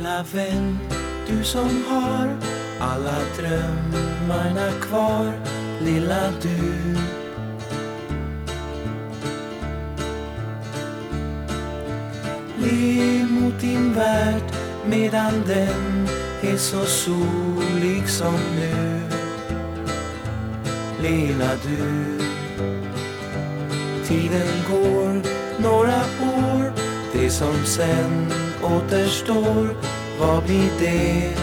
Lilla vän, du som har alla drömmarna kvar Lilla du. Le mot din värld medan den är så solig som nu. Lilla du Tiden går några år Det som sen återstår Vad blir det?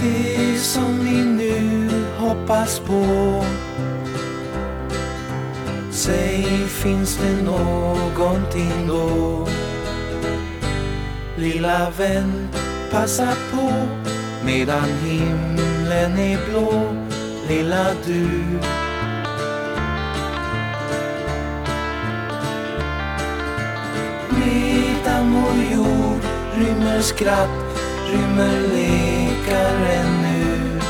Det som vi nu hoppas på Säg, finns det någonting då? Lilla vän, passa på medan himlen är blå Lilla du Medan vår jord rymmer skratt rymmer lekar ännu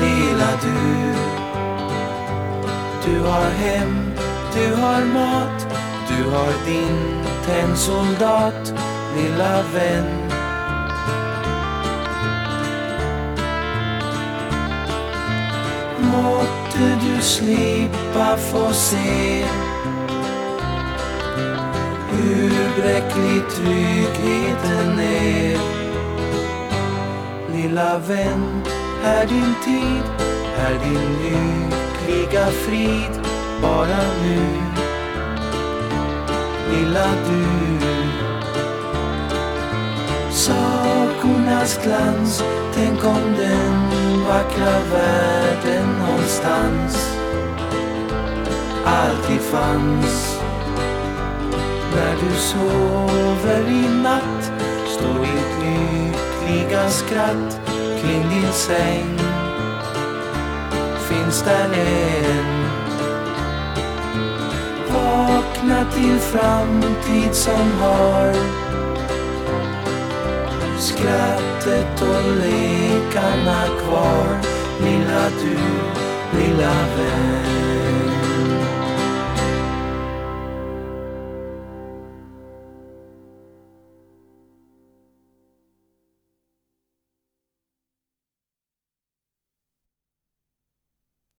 Lilla du Du har hem, du har mat Du har din tennsoldat Lilla vän. Måtte du slippa få se bräcklig tryggheten är. Lilla vän, här din tid, här din lyckliga frid bara nu. Lilla du Sakornas glans, tänk om den vackra världen någonstans alltid fanns när du sover i natt står ditt lyckliga skratt kring din säng. Finns där än Vakna till framtid som har skrattet och lekarna kvar Lilla du, lilla vän.